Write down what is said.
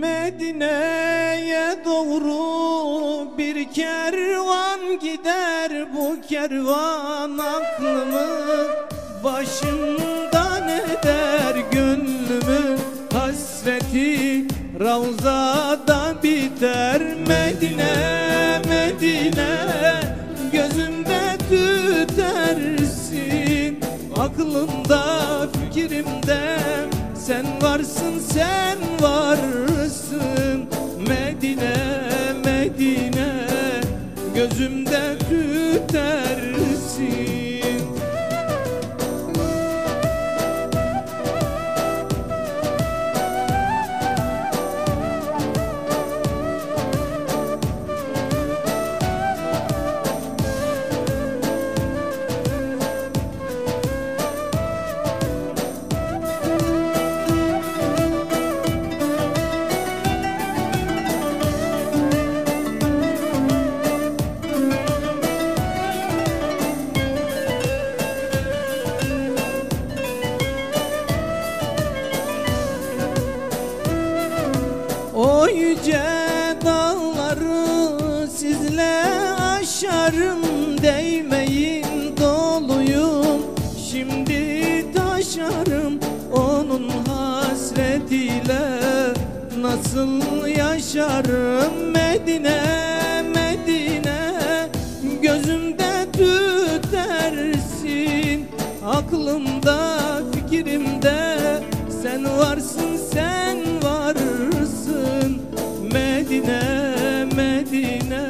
Medine'ye doğru bir kervan gider Bu kervan aklımı başımdan eder Gönlümün hasreti Ravzada biter. Medine, Medine Gözümde tütersin. Aklımda, fikrimde Sen varsın, sen Gözümde tütersin yüce dağları sizle aşarım değmeyin doluyum. Şimdi taşarım onun hasretiyle. Nasıl yaşarım Medine Medine? Gözümde tütersin aklımda fikrimde. Sen varsın sen مدينة مدينة.